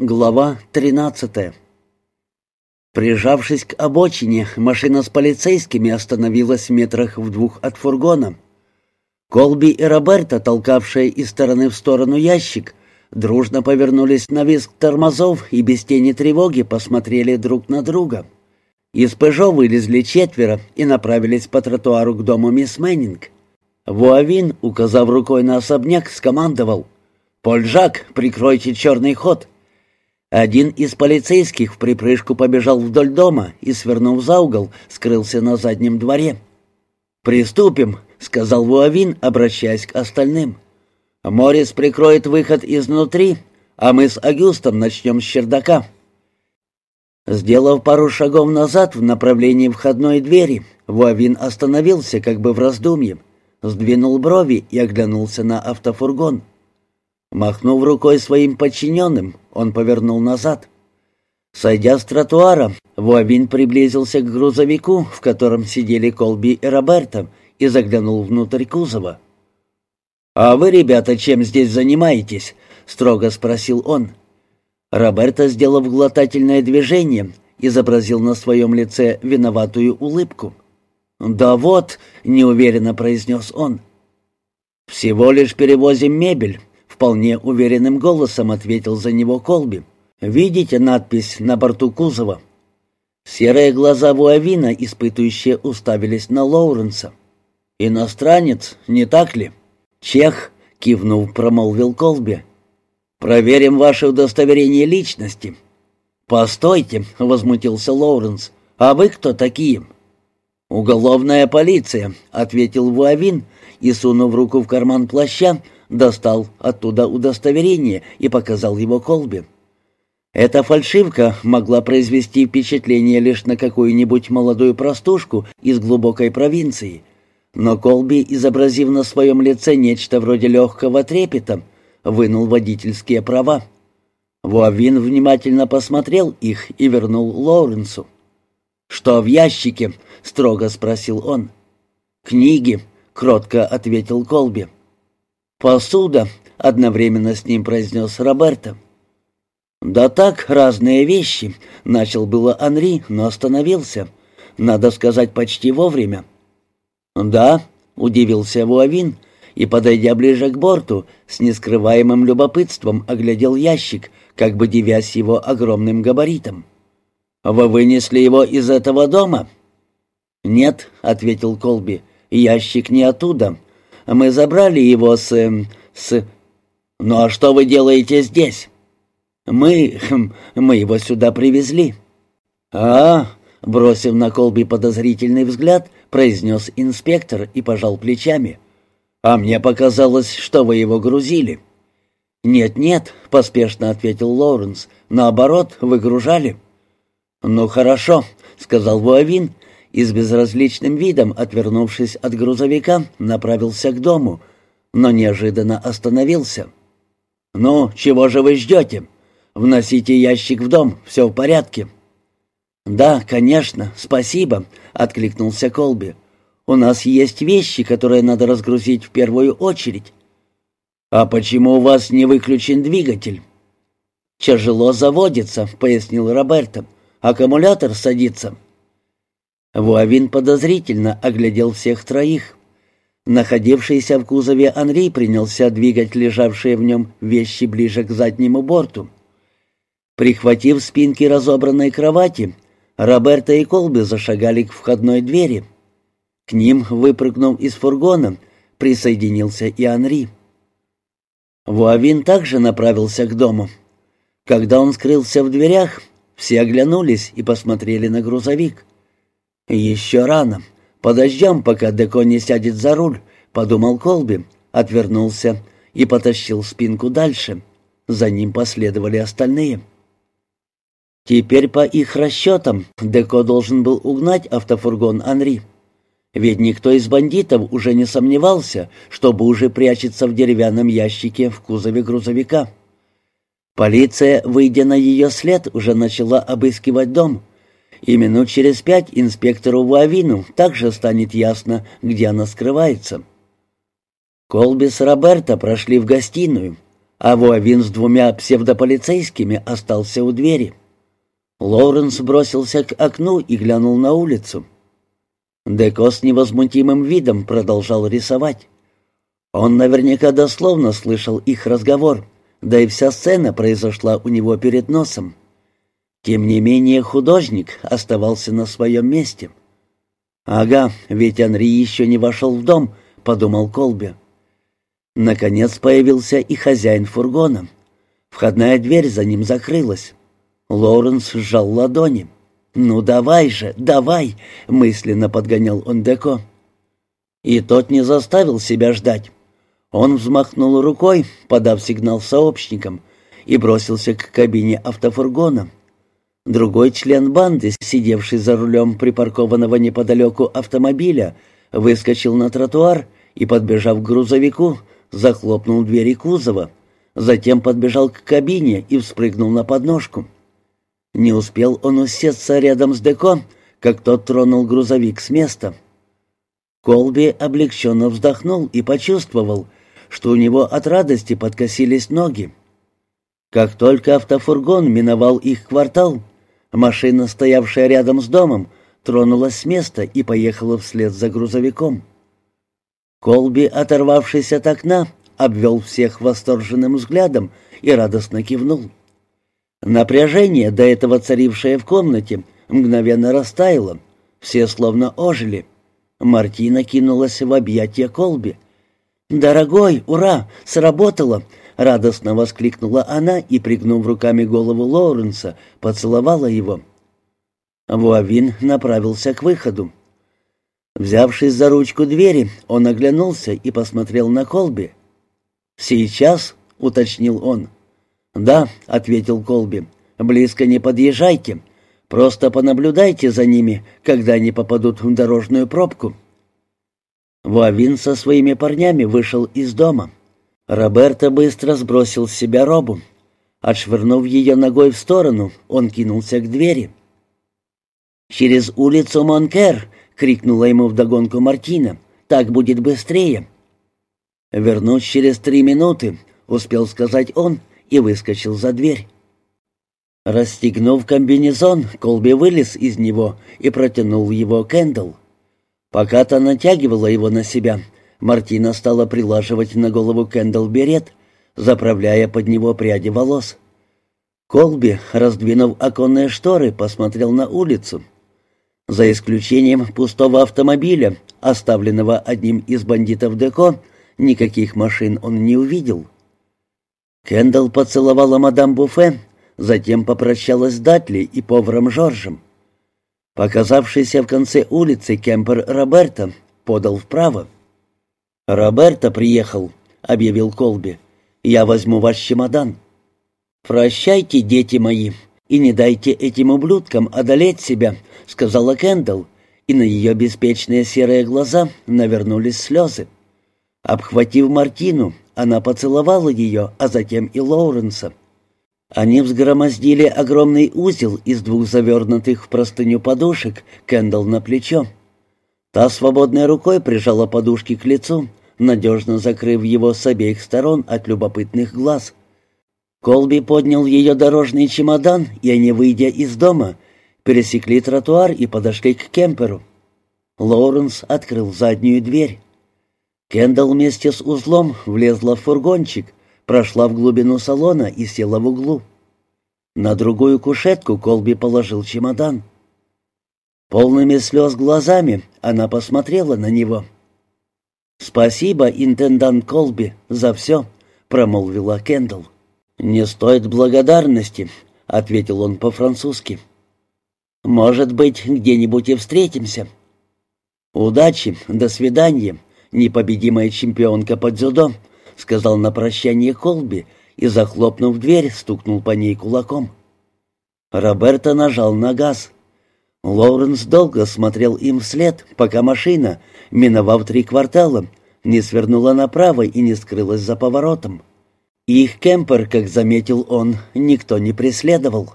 Глава 13 Прижавшись к обочине, машина с полицейскими остановилась в метрах в двух от фургона. Колби и Роберта, толкавшие из стороны в сторону ящик, дружно повернулись на визг тормозов и без тени тревоги посмотрели друг на друга. Из «Пежо» вылезли четверо и направились по тротуару к дому мисс Мэннинг. Вуавин, указав рукой на особняк, скомандовал «Поль Жак, прикройте черный ход!» Один из полицейских в припрыжку побежал вдоль дома и, свернув за угол, скрылся на заднем дворе. «Приступим», — сказал Вуавин, обращаясь к остальным. «Морис прикроет выход изнутри, а мы с Агюстом начнем с чердака». Сделав пару шагов назад в направлении входной двери, Вуавин остановился как бы в раздумье, сдвинул брови и оглянулся на автофургон. Махнув рукой своим подчиненным, он повернул назад. Сойдя с тротуара, Вуавин приблизился к грузовику, в котором сидели Колби и Роберто, и заглянул внутрь кузова. «А вы, ребята, чем здесь занимаетесь?» — строго спросил он. Роберто, сделав глотательное движение, изобразил на своем лице виноватую улыбку. «Да вот», — неуверенно произнес он. «Всего лишь перевозим мебель», вполне уверенным голосом ответил за него Колби. «Видите надпись на борту кузова?» Серые глаза Вуавина, испытующие, уставились на Лоуренса. «Иностранец, не так ли?» «Чех», — кивнув, промолвил Колби. «Проверим ваше удостоверение личности». «Постойте», — возмутился Лоуренс. «А вы кто такие?» «Уголовная полиция», — ответил Вуавин и, сунув руку в карман плаща, достал оттуда удостоверение и показал его Колби. Эта фальшивка могла произвести впечатление лишь на какую-нибудь молодую простушку из глубокой провинции, но Колби, изобразив на своем лице нечто вроде легкого трепета, вынул водительские права. Вуавин внимательно посмотрел их и вернул Лоуренсу. «Что в ящике?» — строго спросил он. «Книги», — кротко ответил Колби. «Посуда», — одновременно с ним произнес Роберто. «Да так, разные вещи», — начал было Анри, но остановился. Надо сказать, почти вовремя. «Да», — удивился Вуавин, и, подойдя ближе к борту, с нескрываемым любопытством оглядел ящик, как бы девясь его огромным габаритом. «Вы вынесли его из этого дома?» «Нет», — ответил Колби, — «ящик не оттуда. Мы забрали его с... Эм, с... Ну а что вы делаете здесь? Мы... Хм, мы его сюда привезли. А, бросив на Колби подозрительный взгляд, произнес инспектор и пожал плечами. А мне показалось, что вы его грузили. «Нет-нет», — поспешно ответил Лоуренс, — «наоборот, выгружали». «Ну хорошо», — сказал Вуавин и с безразличным видом, отвернувшись от грузовика, направился к дому, но неожиданно остановился. «Ну, чего же вы ждете? Вносите ящик в дом, все в порядке». «Да, конечно, спасибо», — откликнулся Колби. «У нас есть вещи, которые надо разгрузить в первую очередь». «А почему у вас не выключен двигатель?» «Тяжело заводится», — пояснил Роберто. «Аккумулятор садится». Вуавин подозрительно оглядел всех троих. Находившийся в кузове Анри принялся двигать лежавшие в нем вещи ближе к заднему борту. Прихватив спинки разобранной кровати, Роберто и Колби зашагали к входной двери. К ним, выпрыгнув из фургона, присоединился и Анри. Вуавин также направился к дому. Когда он скрылся в дверях, все оглянулись и посмотрели на грузовик. «Еще рано. Подождем, пока Деко не сядет за руль», — подумал Колби, отвернулся и потащил спинку дальше. За ним последовали остальные. Теперь, по их расчетам, Деко должен был угнать автофургон Анри. Ведь никто из бандитов уже не сомневался, что Бужи прячется в деревянном ящике в кузове грузовика. Полиция, выйдя на ее след, уже начала обыскивать дом, и минут через пять инспектору Вуавину также станет ясно, где она скрывается. Колби с Роберто прошли в гостиную. а Вуавин с двумя псевдополицейскими остался у двери. Лоуренс бросился к окну и глянул на улицу. Деко с невозмутимым видом продолжал рисовать. Он наверняка дословно слышал их разговор, да и вся сцена произошла у него перед носом. Тем не менее художник оставался на своем месте. «Ага, ведь Анри еще не вошел в дом», — подумал Колби. Наконец появился и хозяин фургона. Входная дверь за ним закрылась. Лоуренс сжал ладони. «Ну давай же, давай!» — мысленно подгонял он Деко. И тот не заставил себя ждать. Он взмахнул рукой, подав сигнал сообщникам, и бросился к кабине автофургона. Другой член банды, сидевший за рулем припаркованного неподалеку автомобиля, выскочил на тротуар и, подбежав к грузовику, захлопнул двери кузова, затем подбежал к кабине и вспрыгнул на подножку. Не успел он усесться рядом с Деко, как тот тронул грузовик с места. Колби облегченно вздохнул и почувствовал, что у него от радости подкосились ноги. Как только автофургон миновал их квартал, машина, стоявшая рядом с домом, тронулась с места и поехала вслед за грузовиком. Колби, оторвавшись от окна, обвел всех восторженным взглядом и радостно кивнул. Напряжение, до этого царившее в комнате, мгновенно растаяло. Все словно ожили. Мартина кинулась в объятия Колби. «Дорогой, ура! Сработало!» — радостно воскликнула она и, пригнув руками голову Лоуренса, поцеловала его. Вуавин направился к выходу. Взявшись за ручку двери, он оглянулся и посмотрел на Колби. «Сейчас?» — уточнил он. «Да», — ответил Колби, — «близко не подъезжайте. Просто понаблюдайте за ними, когда они попадут в дорожную пробку». Вуавин со своими парнями вышел из дома. Роберто быстро сбросил с себя робу. Отшвырнув ее ногой в сторону, он кинулся к двери. «Через улицу Монкер!» — крикнула ему вдогонку Мартина. «Так будет быстрее!» «Вернусь через три минуты», — успел сказать он и выскочил за дверь. Расстегнув комбинезон, Колби вылез из него и протянул его Кэндалл. Пока та натягивала его на себя, Мартина стала прилаживать на голову Кэндалл берет, заправляя под него пряди волос. Колби, раздвинув оконные шторы, посмотрел на улицу. За исключением пустого автомобиля, оставленного одним из бандитов Деко, никаких машин он не увидел. Кендалл поцеловала мадам Буфе, затем попрощалась с Датли и поваром Жоржем. Показавшийся в конце улицы кемпер Роберта подал вправо. «Роберто приехал», — объявил Колби. «Я возьму ваш чемодан». «Прощайте, дети мои, и не дайте этим ублюдкам одолеть себя», — сказала Кендалл, и на ее беспечные серые глаза навернулись слезы. Обхватив Мартину, она поцеловала ее, а затем и Лоуренса. Они взгромоздили огромный узел из двух завернутых в простыню подушек, Кэндалл на плечо. Та свободной рукой прижала подушки к лицу, надежно закрыв его с обеих сторон от любопытных глаз. Колби поднял ее дорожный чемодан, и они, выйдя из дома, пересекли тротуар и подошли к кемперу. Лоуренс открыл заднюю дверь. Кендалл вместе с узлом влезла в фургончик, прошла в глубину салона и села в углу. На другую кушетку Колби положил чемодан. Полными слез глазами она посмотрела на него. «Спасибо, интендант Колби, за все», — промолвила Кендалл. «Не стоит благодарности», — ответил он по-французски. «Может быть, где-нибудь и встретимся». «Удачи, до свидания», непобедимая чемпионка по дзюдо», — сказал на прощание Колби и, захлопнув дверь, стукнул по ней кулаком. Роберто нажал на газ. Лоуренс долго смотрел им вслед, пока машина, миновав три квартала, не свернула направо и не скрылась за поворотом. Их кемпер, как заметил он, никто не преследовал.